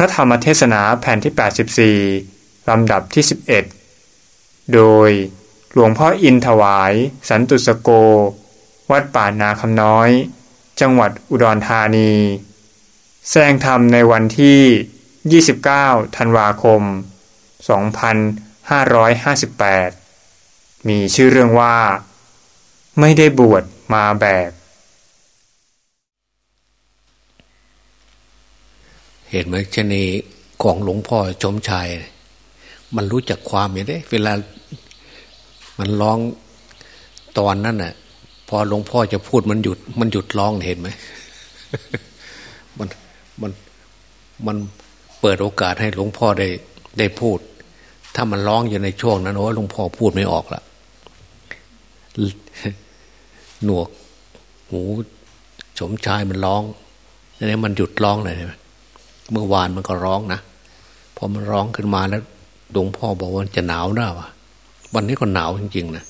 ระธรรมเทศนาแผ่นที่ 84 ลำดับที่ 11 โดยหลวงพ่ออินถวาย สันตุสโก วัดป่านาคำน้อย จังหวัดอุดรธานี แสดงธรรมในวันที่ 29 ธันวาคม 2558 มีชื่อเรื่องว่า ไม่ได้บวชมาแบบ เห็นไหมชนีของหลวงพ่อชมชัยมันรู้จักความอย่างนี้เวลามันร้องตอนนั้นน่ะ พอหลวงพ่อจะพูดมันหยุด มันหยุดร้องเห็นไหมมันมันมันเปิดโอกาสให้หลวงพ่อได้ได้พูด ถ้ามันร้องอยู่ในช่วงนั้นโอ้หลวงพ่อพูดไม่ออกละหนวกหูสมชายมันร้องนี่มันหยุดร้องเลยไหม เมื่อวานมันก็ร้องนะพอมันร้องขึ้นมาแล้วหลวงพ่อบอกว่าจะหนาวหน้าวะวันนี้ก็หนาวจริงๆนะ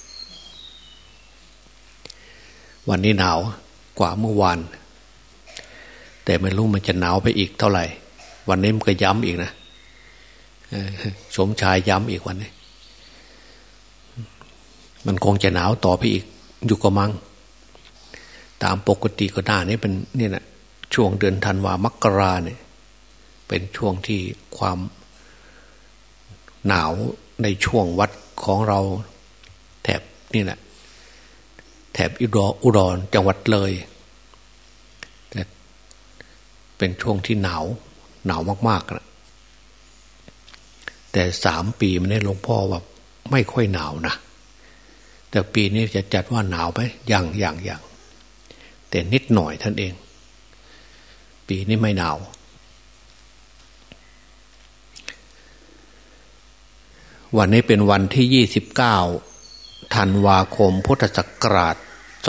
วันนี้หนาวกว่าเมื่อวาน แต่ไม่รู้มันจะหนาวไปอีกเท่าไหร่ วันนี้มันก็ย้ำอีกนะสมชายย้ำอีกวันนี้ มันคงจะหนาวต่อไปอีก อยู่ก็มัง ตามปกติก็หน้านี้เป็นนี่นะช่วงเดือนธันวามกราเนี่ย เป็นช่วงที่ความหนาวในช่วงวัดของเราแถบนี่แหละแถบอุดรอุดรจังหวัดเลยแต่เป็นช่วงที่หนาวหนาวมากๆนะแต่สามปีมันได้หลวงพ่อว่าไม่ค่อยหนาวนะแต่ปีนี้จะจัดว่าหนาวไหมอย่างอย่างอย่างแต่นิดหน่อยท่านเอง ปีนี้ไม่หนาว วันนี้เป็นวันที่ยี่สิบเก้าธันวาคม พุทธศักราช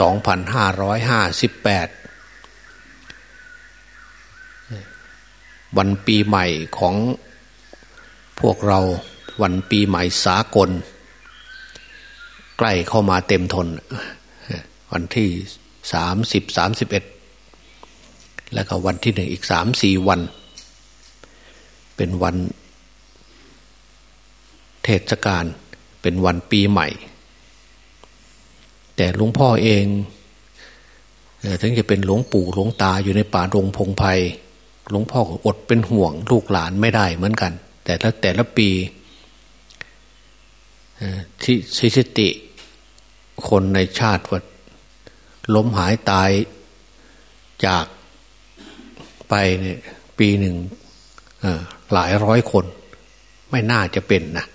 สองพันห้าร้อยห้าสิบแปดวันปีใหม่ของพวกเรา วันปีใหม่สากล ใกล้เข้ามาเต็มทน วันที่สามสิบสามสิบเอ็ดแล้วก็วันที่หนึ่งอีกสามสี่วัน เป็นวัน เทศกาลเป็นวันปีใหม่ แต่หลวงพ่อเองถึงจะเป็นหลวงปู่หลวงตาอยู่ในป่าดงพงไพ่หลวงพ่ออดเป็นห่วงลูกหลานไม่ได้เหมือนกัน แต่ละแต่ละปีที่สถิติ คนในชาติว่าล้มหายตายจากไปเนี่ยปีหนึ่งหลายร้อยคน ไม่น่าจะเป็นนะ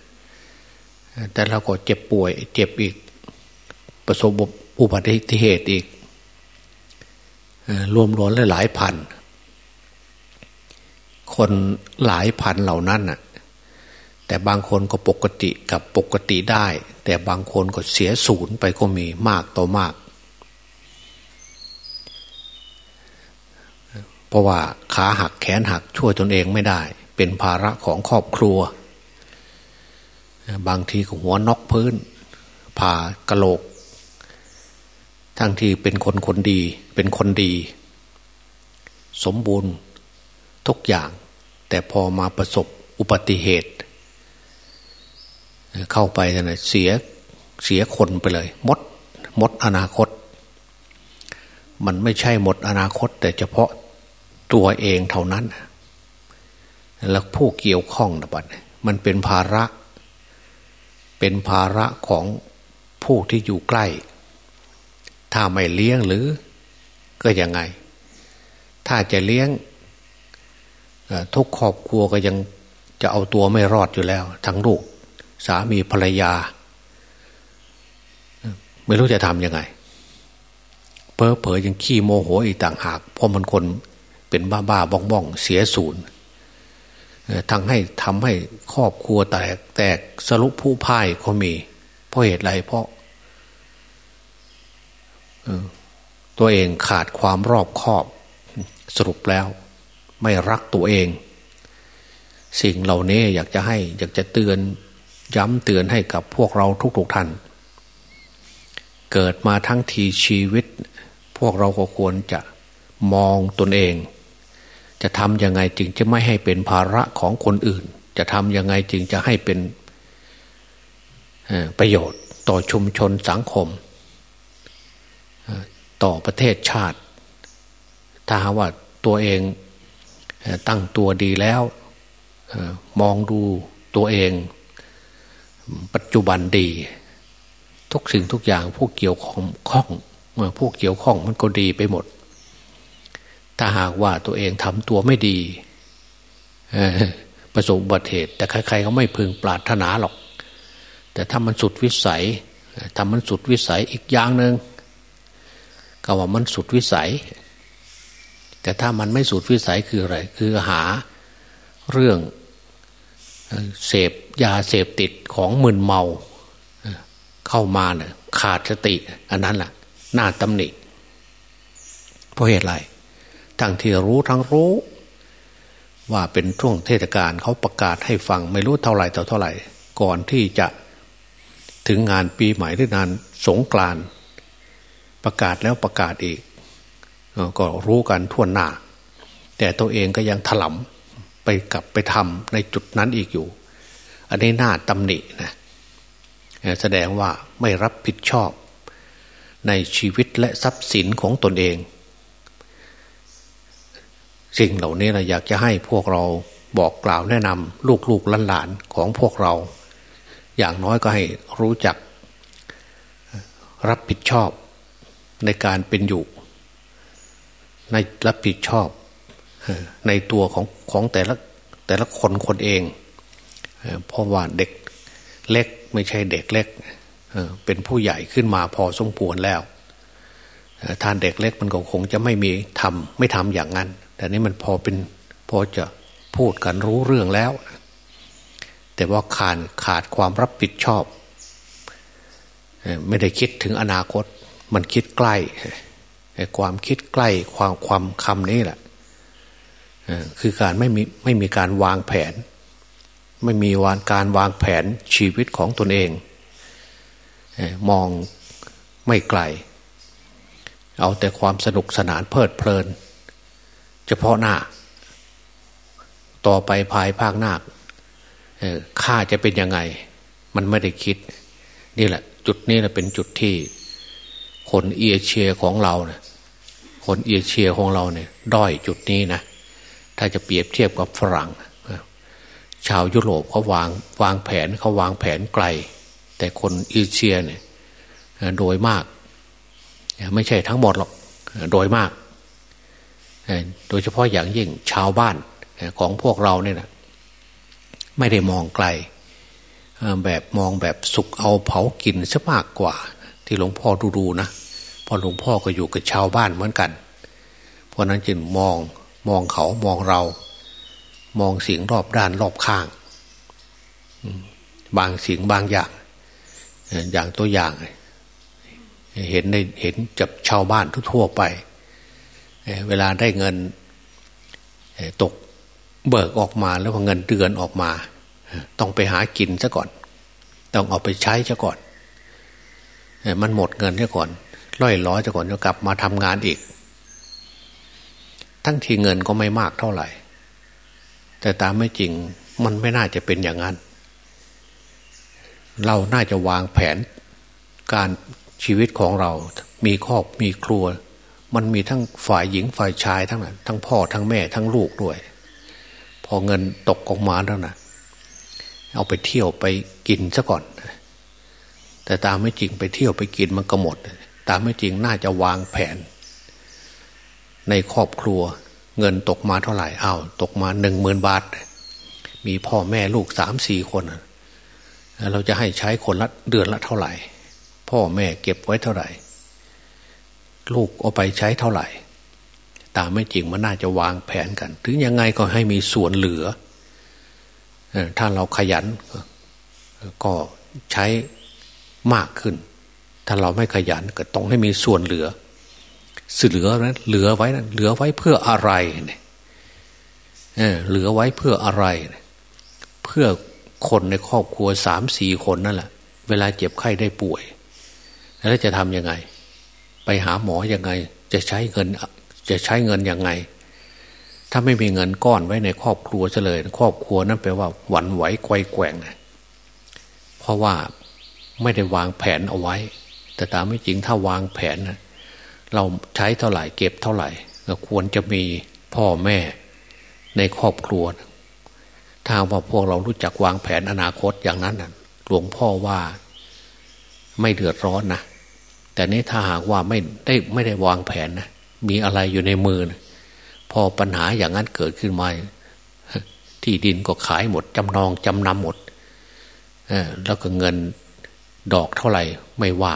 แต่เราก็เจ็บป่วย เจ็บอีก ประสบอุบัติเหตุอีกรวมรวมหลายพัน คนหลายพันเหล่านั้นน่ะ แต่บางคนก็ปกติกับปกติได้ แต่บางคนก็เสียศูนย์ไปก็มีมากต่อมาก เพราะว่าขาหักแขนหักช่วยตนเองไม่ได้ เป็นภาระของครอบครัว บางทีก็หัวนอกพื้น ผ่ากระโหลก ทั้งที่เป็นคนคนดี เป็นคนดี สมบูรณ์ทุกอย่าง แต่พอมาประสบอุบัติเหตุ เข้าไปนะเสียเสียคนไปเลย มดมดอนาคต มันไม่ใช่หมดอนาคต แต่เฉพาะตัวเองเท่านั้น แล้วผู้เกี่ยวข้องนะบัดมันเป็นภาระ เป็นภาระของผู้ที่อยู่ใกล้ ถ้าไม่เลี้ยงหรือก็ยังไง ถ้าจะเลี้ยงทุกครอบครัวก็ยังจะเอาตัวไม่รอดอยู่แล้ว ทั้งลูก สามีภรรยา ไม่รู้จะทำยังไง เพ้อเพอยังขี้โมโหอีกต่างหากเพราะมันคนเป็นบ้าบ้าบ้องบ้องเสียศูนย์ ทั้งให้ทำให้ครอบครัวแตกแตกสรุปผู้พ่ายก็มี เพราะเหตุไรเพราะตัวเองขาดความรอบคอบ สรุปแล้ว ไม่รักตัวเอง สิ่งเหล่านี้อยากจะให้ อยากจะเตือน ย้ำเตือนให้กับพวกเราทุกๆท่าน เกิดมาทั้งทีชีวิต พวกเราก็ควรจะมองตนเอง จะทำยังไงจึงจะไม่ให้เป็นภาระของคนอื่น จะทำยังไงจึงจะให้เป็นประโยชน์ต่อชุมชนสังคม ต่อประเทศชาติ ถ้าว่าตัวเองตั้งตัวดีแล้วมองดูตัวเอง ปัจจุบันดี ทุกสิ่งทุกอย่างผู้เกี่ยวข้องข้องผู้เกี่ยวข้องมันก็ดีไปหมด ถ้าหากว่าตัวเองทำตัวไม่ดีประสบอุบัติเหตุ แต่ใครๆก็ไม่พึงปรารถนาหรอก แต่ถ้ามันสุดวิสัยทำมันสุดวิสัยอีกอย่างหนึ่งก็ว่ามันสุดวิสัย แต่ถ้ามันไม่สุดวิสัยคืออะไร คือหาเรื่องเสพยาเสพติดของมึนเมาเข้ามาเนี่ยขาดสติ อันนั้นแหละน่าตำหนิเพราะเหตุอะไร ทั้งที่รู้ทั้งรู้ ว่าเป็นช่วงเทศกาลเขาประกาศให้ฟังไม่รู้เท่าไหร่ต่อเท่าไหร่ ก่อนที่จะถึงงานปีใหม่หรืองานสงกรานประกาศแล้วประกาศอีก ก็รู้กันทั่วหน้า แต่ตัวเองก็ยังถลำไปกลับไปทำในจุดนั้นอีกอยู่ อันนี้น่าตำหนินะแสดงว่าไม่รับผิดชอบในชีวิตและทรัพย์สินของตนเอง สิ่งเหล่านี้เราอยากจะให้พวกเราบอกกล่าวแนะนำลูกๆหลานๆของพวกเรา อย่างน้อยก็ให้รู้จัก รับผิดชอบในการเป็นอยู่ ในรับผิดชอบในตัวของของแต่ละแต่ละคนคนเอง เพราะว่าเด็กเล็กไม่ใช่เด็กเล็ก เป็นผู้ใหญ่ขึ้นมาพอสมควรแล้วทานเด็กเล็กมันก็คงจะไม่มีทำไม่ทำอย่างนั้น แต่นี้มันพอเป็นพอจะพูดกันรู้เรื่องแล้ว แต่ว่าขาดขาดความรับผิดชอบ ไม่ได้คิดถึงอนาคต มันคิดใกล้ความคิดใกล้ความความคำนี้แหละคือการไม่มีไม่มีการวางแผน ไม่มีวานการวางแผนชีวิตของตนเอง มองไม่ไกล เอาแต่ความสนุกสนานเพลิดเพลิน เฉพาะหน้า ต่อไปภายภาคหน้าค่าจะเป็นยังไง มันไม่ได้คิด นี่แหละ จุดนี้แหละเป็นจุดที่ คนเอเชียของเราเนะี่ยคนเอเชียของเราเนี่ยด้อยจุดนี้นะถ้าจะเปรียบเทียบกับฝรั่งชาวยุโรปเขาวางวางแผนเขาวางแผนไกล แต่คนเอเชียเนี่ยโดยมาก ไม่ใช่ทั้งหมดหรอก โดยมาก โดยเฉพาะอย่างยิ่งชาวบ้านของพวกเราเนี่ยนะไม่ได้มองไกลแบบมองแบบสุกเอาเผากินซะมากกว่า ที่หลวงพ่อดูๆนะพอหลวงพ่อก็อยู่กับชาวบ้านเหมือนกัน เพราะนั้นจึงมองมองเขามองเรา มองสิ่งรอบด้านรอบข้าง บางสิ่งบางอย่าง อย่างตัวอย่าง เห็นในเห็นจับชาวบ้านทั่วไป เวลาได้เงินตกเบิกออกมาแล้วพอเงินเดือนออกมา ต้องไปหากินซะก่อน ต้องเอาไปใช้ซะก่อน มันหมดเงินซะก่อนล่อยล้อซะก่อนจะกลับมาทำงานอีก ทั้งที่เงินก็ไม่มากเท่าไหร่ แต่ตามไม่จริงมันไม่น่าจะเป็นอย่างนั้น เราน่าจะวางแผนการชีวิตของเรา มีครอบมีครัว มันมีทั้งฝ่ายหญิงฝ่ายชายทั้งนั้นทั้งพ่อทั้งแม่ทั้งลูกด้วย พอเงินตกออกมาแล้วนะเอาไปเที่ยวไปกินซะก่อน แต่ตามไม่จริงไปเที่ยวไปกินมันก็หมด ตามไม่จริงน่าจะวางแผน ในครอบครัวเงินตกมาเท่าไหร่อ้าวตกมาหนึ่งหมื่นบาท มีพ่อแม่ลูกสามสี่คน เราจะให้ใช้คนละเดือนละเท่าไหร่ พ่อแม่เก็บไว้เท่าไหร่ ลูกเอาไปใช้เท่าไหร่ ตามไม่จริงมันน่าจะวางแผนกัน ถึงยังไงก็ให้มีส่วนเหลือถ้าเราขยัน ก็ใช้มากขึ้น ถ้าเราไม่ขยันก็ต้องให้มีส่วนเหลือสื่อเหลือนะเหลือไว้นะเหลือไว้เพื่ออะไรเนี่ยเหลือไว้เพื่ออะไร เพื่อคนในครอบครัวสามสี่คนนั่นแหละ เวลาเจ็บไข้ได้ป่วย แล้วจะทำยังไง ไปหาหมอยังไง จะใช้เงิน จะใช้เงินยังไง ถ้าไม่มีเงินก้อนไว้ในครอบครัวเลย ครอบครัวนั้นแปลว่าหวั่นไหวไกวแกว่งเพราะว่าไม่ได้วางแผนเอาไว้ แต่ตามไม่จริงถ้าวางแผนเราใช้เท่าไหร่เก็บเท่าไหร่ก็ควรจะมีพ่อแม่ในครอบครัว ถ้าว่าพวกเรารู้จักวางแผนอนาคตอย่างนั้นหลวงพ่อว่าไม่เดือดร้อนนะ แต่นี้ถ้าหากว่าไม่ได้ไม่ได้วางแผนนะมีอะไรอยู่ในมือนะพอปัญหาอย่างนั้นเกิดขึ้นมา ที่ดินก็ขายหมดจำนองจำนำหมดแล้วก็เงินดอกเท่าไหร่ ไม่ว่า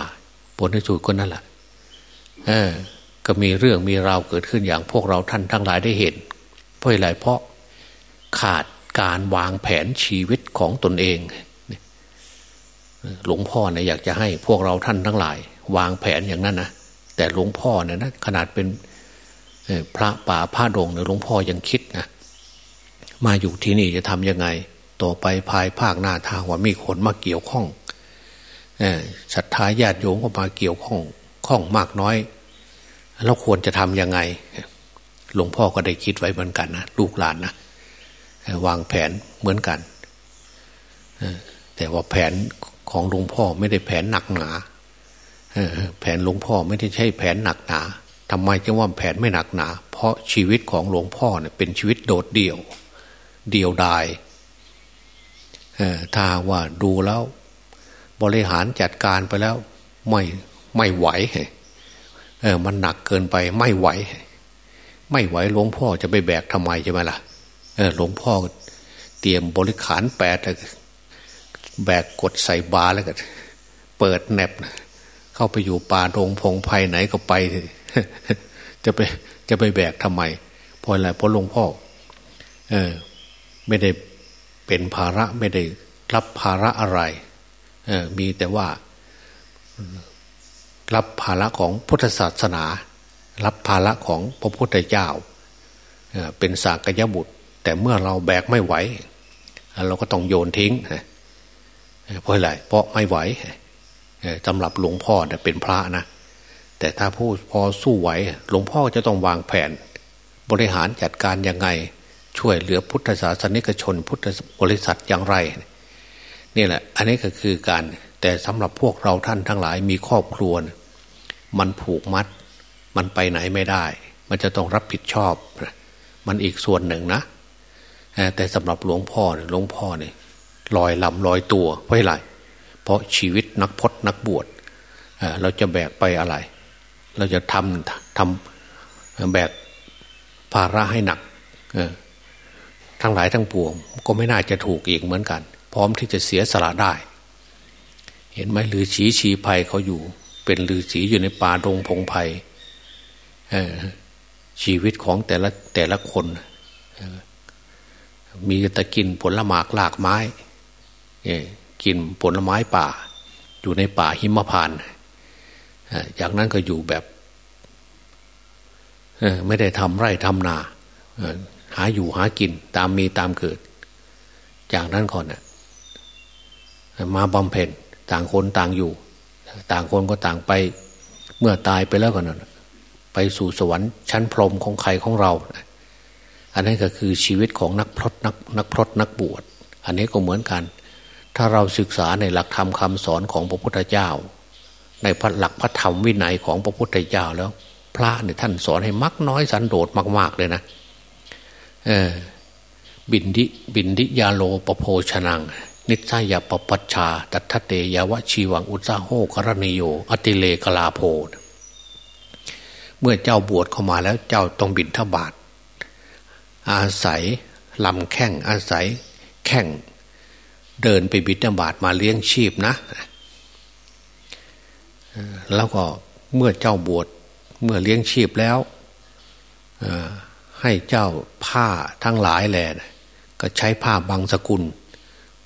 ผลที่สุดก็นั่นแหละก็มีเรื่องมีราวเกิดขึ้นอย่างพวกเราท่านทั้งหลายได้เห็น เพราะอะไรเพราะขาดการวางแผนชีวิตของตนเอง หลวงพ่อเนี่ยอยากจะให้พวกเราท่านทั้งหลาย วางแผนอย่างนั้นนะแต่หลวงพ่อเนี่ยนะขนาดเป็นพระป่าพระดงเนี่ยหลวงพ่อยังคิดนะมาอยู่ที่นี่จะทำยังไง ต่อไปภายภาคหน้าทางว่ามีคนมาเกี่ยวข้องศรัทธาญาติโยมก็มาเกี่ยวข้องข้องมากน้อยเราควรจะทำยังไง หลวงพ่อก็ได้คิดไว้เหมือนกันนะลูกหลานนะวางแผนเหมือนกันแต่ว่าแผนของหลวงพ่อไม่ได้แผนหนักหนา แผนหลวงพ่อไม่ได้ใช่แผนหนักหนาทำไมจึงว่าแผนไม่หนักหนา เพราะชีวิตของหลวงพ่อเนี่ยเป็นชีวิตโดดเดี่ยว เดี่ยวดายถ้าว่าดูแล้ว บริหารจัดการไปแล้ว ไม่ไม่ไหวเออมันหนักเกินไปไม่ไหว ไม่ไหวหลวงพ่อจะไปแบกทำไมใช่ไหมล่ะเออหลวงพ่อเตรียมบริขารแปดแบกกดใส่บาแล้วก็เปิดแนบ เข้าไปอยู่ป่าโรงพงไพ่ไหนก็ไป จะไปจะไปแบกทำไมเพราะอะไรเพราะหลวงพ่อ เออ ไม่ได้เป็นภาระไม่ได้รับภาระอะไร เออ มีแต่ว่า รับภาระของพุทธศาสนา รับภาระของพระพุทธเจ้าเป็นสากยบุตร แต่เมื่อเราแบกไม่ไหว เราก็ต้องโยนทิ้งเพราะอะไรเพราะไม่ไหว สำหรับหลวงพ่อเป็นพระนะแต่ถ้าผู้พอสู้ไหวหลวงพ่อจะต้องวางแผน บริหารจัดการยังไง ช่วยเหลือพุทธศาสนิกชน พุทธบริษัทอย่างไร นี่แหละ อันนี้ก็คือการแต่สำหรับพวกเราท่านทั้งหลายมีครอบครัวมันผูกมัด มันไปไหนไม่ได้ มันจะต้องรับผิดชอบ มันอีกส่วนหนึ่งนะแต่สำหรับหลวงพ่อหลวงพ่อเนี่ยลอยลำลอยตัวเพราะอะไร เพราะชีวิตนักพจนักบวชเราจะแบกไปอะไร เราจะทำทำแบกภาระให้หนักทั้งหลายทั้งปวง ก็ไม่น่าจะถูกอีกเหมือนกัน พร้อมที่จะเสียสละได้ เห็นไหมลือชีชีภัยเขาอยู่ เป็นลือชีอยู่ในป่าดงพงไพ่ชีวิตของแต่ละแต่ละคน มีตะกินผลหมากลากไม้ กินผลไม้ป่า อยู่ในป่าหิมพานจากนั้นก็อยู่แบบไม่ได้ทำไร่ทำนาหาอยู่หากินตามมีตามเกิด จากนั้นก่อนน่มาบำเพ็ญต่างคนต่างอยู่ ต่างคนก็ต่างไป เมื่อตายไปแล้วก็นั่นไปสู่สวรรค์ชั้นพรมของใครของเรา อันนี้ก็คือชีวิตของนักพรตนักนักพรตนักบวช อันนี้ก็เหมือนกัน ถ้าเราศึกษาในหลักธรรมคาสอนของพระพุทธเจ้า ในพระหลักพระธรรมวินัยของพระพุทธเจ้าแล้ว พระเนี่ยท่านสอนให้มักน้อยสันโดษมาก ๆเลยนะเออบินดิบินดิยาโลปโพชนัง นิสายาปปัชชา ตัทเตยาวชีวังอุตสาโหกรณิโย อติเลกลาโพเมื่อเจ้าบวชเข้ามาแล้วเจ้าต้องบินทบาทอาศัยลำแข้งอาศัยแข้ง เดินไปบิดาบาตมาเลี้ยงชีพนะแล้วก็เมื่อเจ้าบวชเมื่อเลี้ยงชีพแล้วให้เจ้าผ้าทั้งหลายแหละก็ใช้ผ้าบางสกุล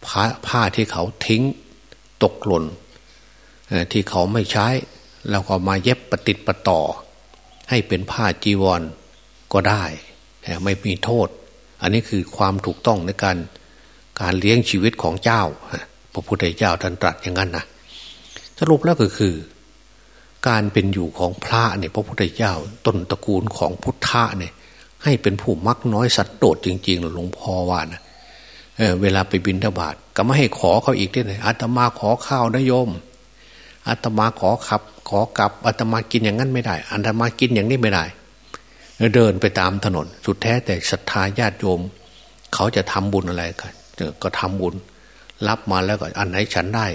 ผ้าผ้าที่เขาทิ้งตกหล่นที่เขาไม่ใช้ แล้วก็มาเย็บประติดประต่อ ให้เป็นผ้าจีวรก็ได้ ไม่มีโทษ อันนี้คือความถูกต้องในการ การเลี้ยงชีวิตของเจ้า พระพุทธเจ้าท่านตรัสอย่างนั้นนะสรุปแล้วก็คือ การเป็นอยู่ของพระเนี่ยพระพุทธเจ้าต้นตระกูลของพุทธะเนี่ย ให้เป็นผู้มักน้อยสัตว์โดดจริงๆหลวงพ่อว่านะเเวลาไปบินทบาทก็ไม่ให้ขอเขาอีกด้วยนะอาตมาขอข้าวนะโยมอาตมาขอขับ ขอกลับอาตมากินอย่างนั้นไม่ได้อาตมากินอย่างนี้ไม่ได้ เดินไปตามถนน สุดแท้แต่ศรัทธาญาติโยม เขาจะทำบุญอะไรกัน ก็ทำบุญ รับมาแล้วก็อันไหนฉันได้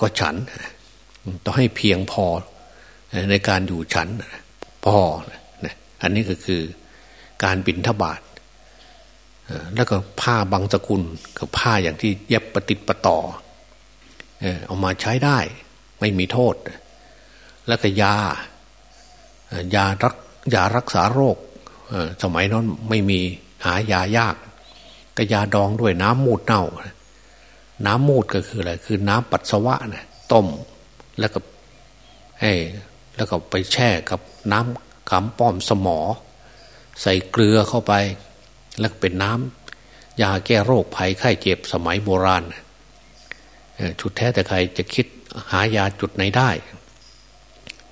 ก็ฉัน ต้องให้เพียงพอในการอยู่ฉันพออันนี้ก็คือการบินทบาทแล้วก็ผ้าบางสกุลกับผ้าอย่างที่เย็บประติดประต่อเอามาใช้ได้ ไม่มีโทษ แล้วก็ยายารักยารักษาโรคสมัยนั้นไม่มีหายายาก ก็ยาดองด้วยน้ำมูดเน่า น้ำมูดก็คืออะไรคือน้ำปัสสาวะนะต้มแล้วก็ให้แล้วก็ไปแช่กับน้ำขำป้อมสมอ ใส่เกลือเข้าไป แล้วเป็นน้ำยาแก้โรคภัยไข้เจ็บสมัยโบราณชุดแท้แต่ใครจะคิดหายาจุดไหนได้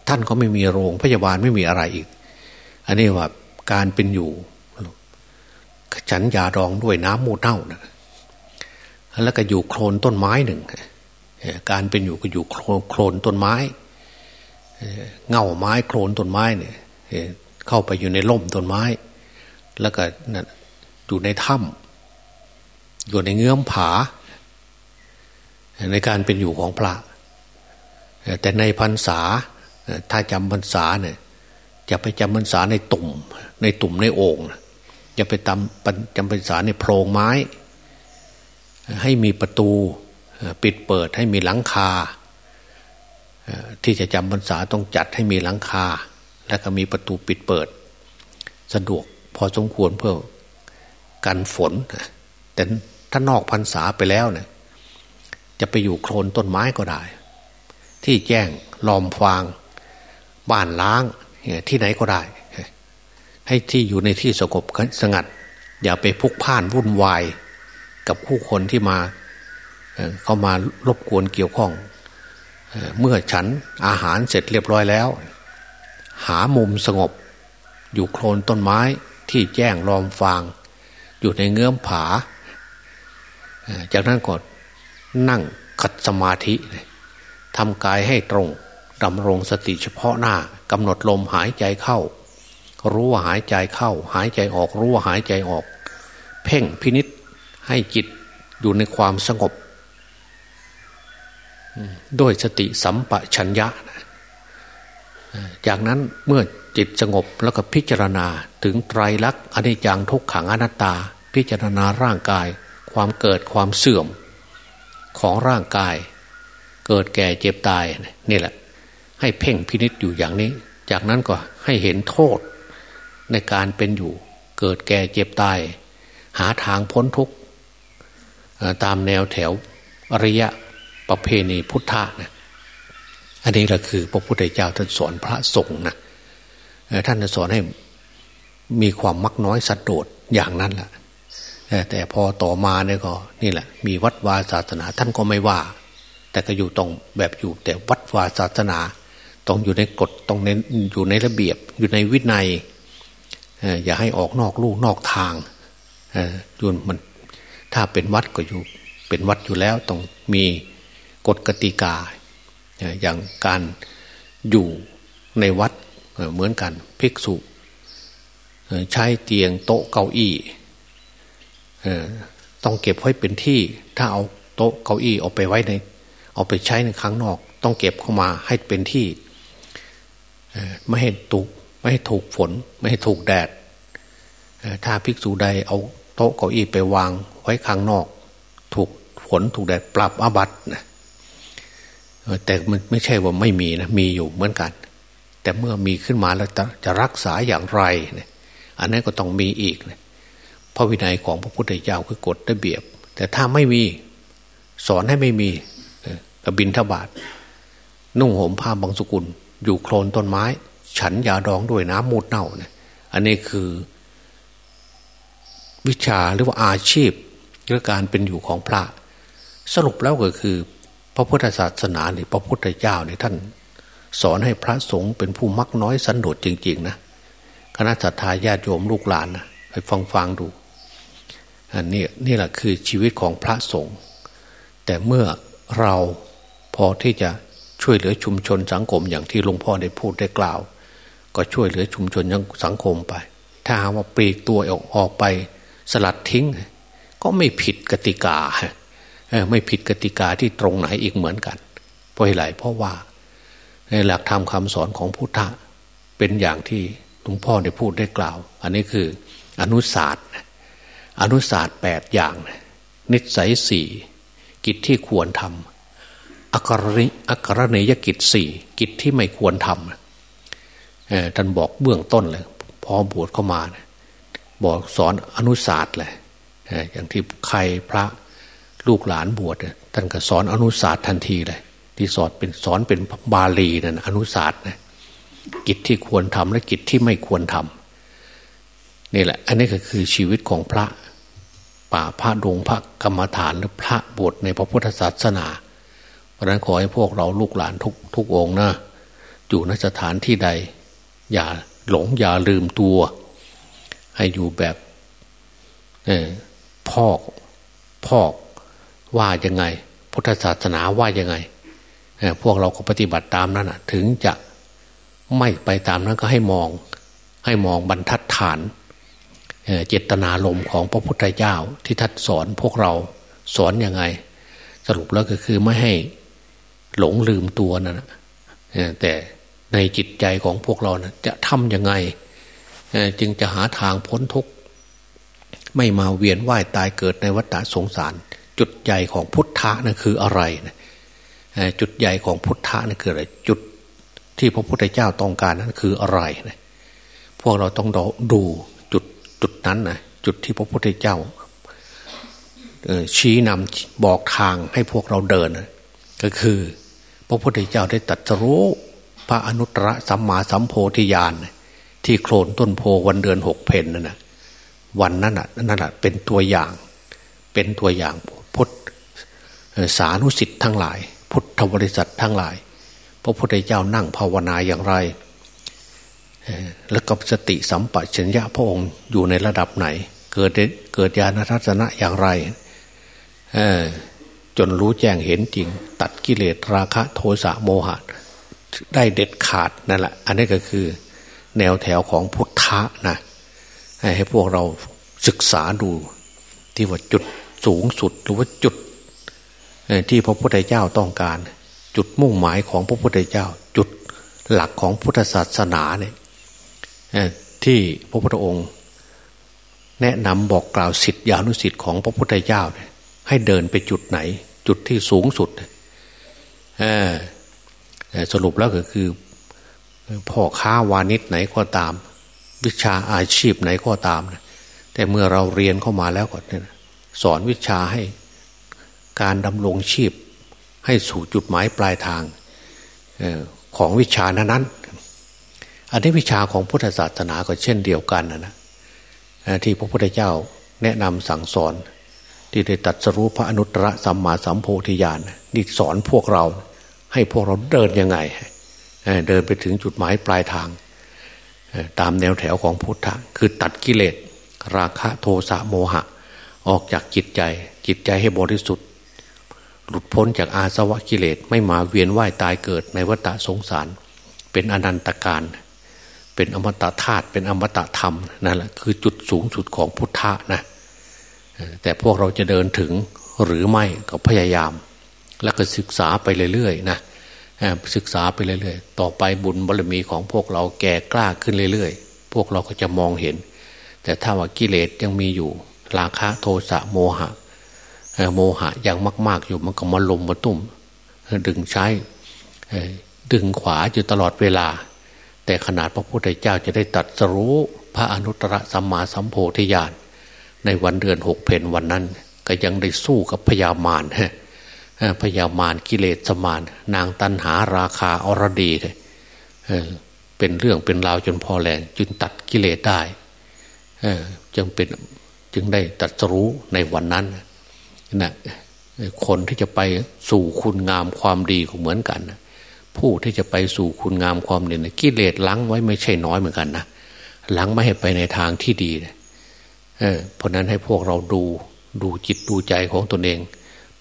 ท่านก็ไม่มีโรงพยาบาลไม่มีอะไรอีก อันนี้ว่าการเป็นอยู่ ฉันยาดองด้วยน้ำมูดเน่านะแล้วก็อยู่โคลนต้นไม้หนึ่งการเป็นอยู่ก็อยู่โคลนต้นไม้เง่าไม้โคลนต้นไม้เนี่ยเข้าไปอยู่ในร่มต้นไม้ แล้วก็อยู่ในถ้ำอยู่ในเงื้อมผา ในการเป็นอยู่ของพระ แต่ในพรรษาถ้าจำพรรษาเนี่ยจะไปจำพรรษาในตุ่ม ในตุ่มในโอ่ง จะไปจำจำพรรษาในโพรงไม้ ให้มีประตูปิดเปิดให้มีหลังคา ที่จะจำพรรษาต้องจัดให้มีหลังคา และก็มีประตูปิดเปิด สะดวกพอสมควรเพื่อกันฝน แต่ถ้านอกพรรษาไปแล้วเนี่ยจะไปอยู่โคลนต้นไม้ก็ได้ ที่แจ้งลอมฟาง บ้านล้างที่ไหนก็ได้ ให้ที่อยู่ในที่สงบสงัด อย่าไปพุกพ่านวุ่นวาย กับผู้คนที่มาเข้ามารบกวนเกี่ยวข้อง เมื่อฉันอาหารเสร็จเรียบร้อยแล้ว หามุมสงบ อยู่โคลนต้นไม้ที่แจ้งรอมฟาง อยู่ในเงื้อมผา จากนั้นก็นั่งขัดสมาธิทำกายให้ตรงดำรงสติเฉพาะหน้ากำหนดลมหายใจเข้า รู้ว่าหายใจเข้า หายใจออกรู้ว่าหายใจออก เพ่งพินิษให้จิตอยู่ในความสงบด้วยสติสัมปชัญญะ จากนั้นเมื่อจิตสงบแล้วก็พิจารณาถึงไตรลักษณ์อนิจจังทุกขังอนัตตา พิจารณาร่างกาย ความเกิดความเสื่อมของร่างกาย เกิดแก่เจ็บตายนี่แหละ ให้เพ่งพินิษอยู่อย่างนี้ จากนั้นก็ให้เห็นโทษ ในการเป็นอยู่ เกิดแก่เจ็บตาย หาทางพ้นทุกข์ตามแนวแถวอริยะประเพณีพุทธะนะอันนี้แหละคือพระพุทธเจ้าท่านสอนพระสงฆ์นะท่านสอนให้มีความมักน้อยสัตโดดอย่างนั้นแหละแต่พอต่อมาเนี่ยก็นี่แหละ มีวัดวาศาสนาท่านก็ไม่ว่า แต่ก็อยู่ตรงแบบอยู่ แต่วัดวาศาสนา ต้องอยู่ในกฎต้องในอยู่ในระเบียบอยู่ในวินัย อย่าให้ออกนอกลู่นอกทางยุนมันถ้าเป็นวัดก็อยู่เป็นวัดอยู่แล้วต้องมีกฎกติกา อย่างการอยู่ในวัดเหมือนกันภิกษุใช้เตียงโต๊ะเก้าอี้ต้องเก็บไว้เป็นที่ ถ้าเอาโต๊ะเก้าอี้เอาไปไว้ใน เอาไปใช้ในครั้งนอก ต้องเก็บเข้ามาให้เป็นที่ไม่ให้ถูก ไม่ให้ถูกฝน ไม่ให้ถูกแดดถ้าภิกษุใดเอาโต๊ะเก้าอี้ไปวางไว้ข้างนอก ถูกฝนถูกแดดปรับอาบัตนะแต่มันไม่ใช่ว่าไม่มีนะมีอยู่เหมือนกัน แต่เมื่อมีขึ้นมาแล้วจะรักษาอย่างไรเนี่ยอันนั้นก็ต้องมีอีกนะพระวินัยของพระพุทธเจ้าคือกฎระเบียบ แต่ถ้าไม่มีสอนให้ไม่มีกบินทบาทนุ่งห่มผ้าบางสกุล อยู่โคลนต้นไม้ ฉันยาดองด้วยน้ำมูดเน่าเนี่ยอันนี้คือวิชาหรือว่าอาชีพหรือการเป็นอยู่ของพระ สรุปแล้วก็คือ พระพุทธศาสนาเนี่ยพระพุทธเจ้าเนี่ยท่าน สอนให้พระสงฆ์เป็นผู้มักน้อยสันโดษจริง ๆ นะคณะสัตยาญาติโยมลูกหลานนะไปฟังฟังดูอันนี้นี่แหละคือชีวิตของพระสงฆ์แต่เมื่อเราพอที่จะช่วยเหลือชุมชนสังคมอย่างที่หลวงพ่อได้พูดได้กล่าว ก็ช่วยเหลือชุมชนยังสังคมไป ถ้าหาว่าปลีกตัวออกออกไปสลัดทิ้ง ก็ไม่ผิดกติกาไม่ผิดกติกาที่ตรงไหนอีกเหมือนกัน เพราะอะไรเพราะว่าในหลักธรรมคาสอนของพุทธะเป็นอย่างที่หลวงพ่อได้พูดได้กล่าว อันนี้คืออนุศาสตร์อนุศาสตร์แปดอย่าง นิสัยสี่กิจที่ควรทำอักรณิอักรณียกิจสี่กิจที่ไม่ควรทำ ท่านบอกเบื้องต้นเลย พอบวชเข้ามาบอกสอนอนุศาสตร์เลยอย่างที่ใครพระลูกหลานบวชท่านก็สอนอนุศาสตร์ทันทีเลย ที่สอนเป็นสอนเป็นบาลีนั่นอนุศาสตร์นะกิจที่ควรทำและกิจที่ไม่ควรทำนี่แหละ อันนี้ก็คือชีวิตของพระป่าพระดงพระกรรมฐานหรือพระบวชในพระพุทธศาสนาเพราะนั้นขอให้พวกเราลูกหลานทุกทุกองนะอยู่นสถานที่ใด อย่าหลงอย่าลืมตัว ให้อยู่แบบพ่อพ่อว่ายังไง พุทธศาสนาว่ายังไงพวกเราก็ปฏิบัติตามนั้นถึงจะไม่ไปตามนั้นก็ให้มอง ให้มองบรรทัดฐานเจตนาลมของพระพุทธเจ้าที่ทัดสอนพวกเราสอนยังไง สรุปแล้วก็คือไม่ให้หลงลืมตัวนั่นแต่ ในจิตใจของพวกเรานะจะทำยังไง จึงจะหาทางพ้นทุกข์ไม่มาเวียนว่ายตายเกิดในวัฏสงสาร จุดใหญ่ของพุทธะนั่นคืออะไรนะจุดใหญ่ของพุทธะนั่นคืออะไรจุดที่พระพุทธเจ้าต้องการนั้นคืออะไรนะพวกเราต้องดูจุดจุดนั้นนะจุดที่พระพุทธเจ้าชี้นำบอกทางให้พวกเราเดินนะก็คือ พระพุทธเจ้าได้ตัดรู้ พระอนุตตรสัมมาสัมโพธิญาณที่โคลนต้นโพวันเดือนหกเพนนั่นนะวันนั้นน่ะนั่นแหะเป็นตัวอย่าง เป็นตัวอย่างพุทธสานุสิทธิ์ทั้งหลาย พุทธบริษัททั้งหลาย พระพุทธเจ้านั่งภาวนาอย่างไร แล้วกับสติสัมปชัญญะพระองค์อยู่ในระดับไหน เกิดเกิดญาณทัศนะอย่างไรจนรู้แจ้งเห็นจริง ตัดกิเลสราคะโทสะโมหะ ได้เด็ดขาดนั่นแหละอันนี้ก็คือแนวแถวของพุทธะนะให้พวกเราศึกษาดูที่ว่าจุดสูงสุดหรือว่าจุดที่พระพุทธเจ้าต้องการ จุดมุ่งหมายของพระพุทธเจ้า จุดหลักของพุทธศาสนาเนี่ยที่พระพุทธองค์ แนะนำบอกกล่าวสิทธิอนุสิทธิ์ของพระพุทธเจ้าเนี่ยให้เดินไปจุดไหน จุดที่สูงสุด สรุปแล้วก็คือพ่อค้าวานิชไหนก็ตาม วิชาอาชีพไหนก็ตาม แต่เมื่อเราเรียนเข้ามาแล้วก็สอนวิชาให้การดำรงชีพ ให้สู่จุดหมายปลายทางของวิชานั้นอันนี้วิชาของพุทธศาสนาก็เช่นเดียวกันนะนะที่พระพุทธเจ้าแนะนำสั่งสอน ที่ได้ตัดสรู้พระอนุตตรสัมมาสัมโพธิญาณนี่สอนพวกเรา ให้พวกเราเดินยังไง เดินไปถึงจุดหมายปลายทาง ตามแนวแถวของพุทธะคือตัดกิเลส ราคะโทสะโมหะ ออกจากจิตใจ จิตใจให้บริสุทธิ์ หลุดพ้นจากอาสวะกิเลสไม่มาเวียนว่ายตายเกิดในวัฏสงสาร เป็นอนันตการ เป็นอมตะธาตุเป็นอมตะธรรมนั่นแหละคือจุดสูงสุดของพุทธะนะแต่พวกเราจะเดินถึงหรือไม่ก็พยายาม แล้วก็ศึกษาไปเรื่อยๆนะศึกษาไปเรื่อยๆ ต่อไปบุญบารมีของพวกเราแก่กล้าขึ้นเรื่อยๆ พวกเราก็จะมองเห็น แต่ถ้าว่ากิเลสยังมีอยู่ ราคะโทสะโมหะโมหะยังมาก ๆ อยู่มันก็มาลมมาตุ่มดึงใช้ดึงขวาอยู่ตลอดเวลา แต่ขนาดพระพุทธเจ้าจะได้ตัดสรู้พระอนุตตรสัมมาสัมโพธิญาณในวันเดือนหกเพนวันนั้น ก็ยังได้สู้กับพญามาร พญามารกิเลสมาน นางตันหาราคาอรดีเลยเป็นเรื่องเป็นราวจนพอแรงจึงตัดกิเลสได้จึงเป็นจึงได้ตัดสรู้ในวันนั้นนะคนที่จะไปสู่คุณงามความดีก็เหมือนกันนะผู้ที่จะไปสู่คุณงามความดีนะกิเลสล้างไว้ไม่ใช่น้อยเหมือนกันนะหลังไม่ให้ไปในทางที่ดีเออเพราะนั้นให้พวกเราดูดูจิตดูใจของตนเอง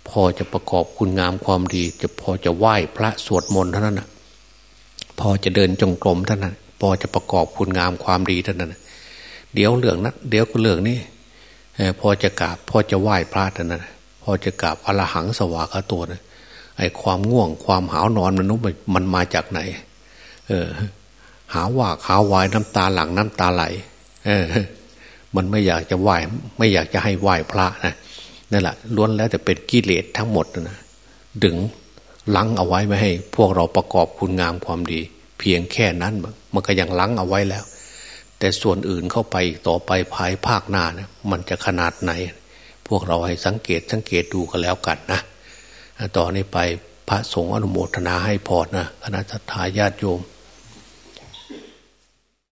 พอจะประกอบคุณงามความดี จะพอจะไหว้พระสวดมนต์เท่านั้นนะพอจะเดินจงกรมเท่านั้นพอจะประกอบคุณงามความดีเท่านั้นเดี๋ยวเรื่องนั้นเดี๋ยวก็เรื่องนี้พอจะกราบพอจะไหว้พระเท่านั้นพอจะกราบอรหังสวากาตัวนะไอ้ความง่วงความหาวนอนมันนุมันมาจากไหน เออ หาว่าขาวายน้ำตาหลังน้ำตาไหล เออ มันไม่อยากจะไหว้ไม่อยากจะให้ไหว้พระนะ นั่นแหละล้วนแล้วแต่เป็นกิเลสทั้งหมดนะดึงลังเอาไว้ไม่ให้ พวกเราประกอบคุณงามความดี เพียงแค่นั้นมันก็ยังลังเอาไว้แล้ว แต่ส่วนอื่นเข้าไปต่อไปภายภาคหน้านะมันจะขนาดไหน พวกเราให้สังเกตสังเกตดูกันแล้วกันนะต่อนนี้ไปพระสงฆ์อนุโมทนาให้พรนะคณะทาญาติโยม